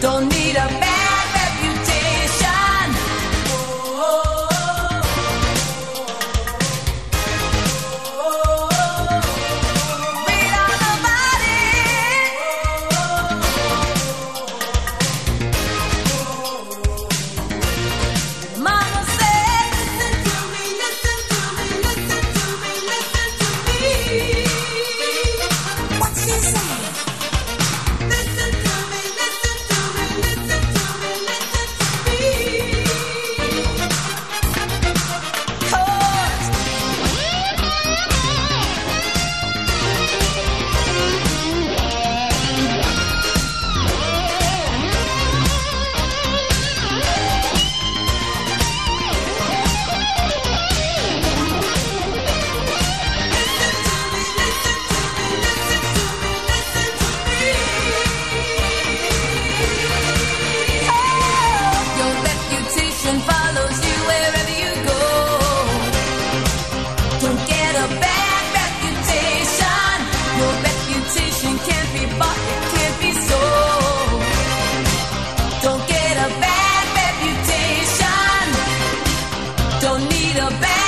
Don't need a Don't need a bag.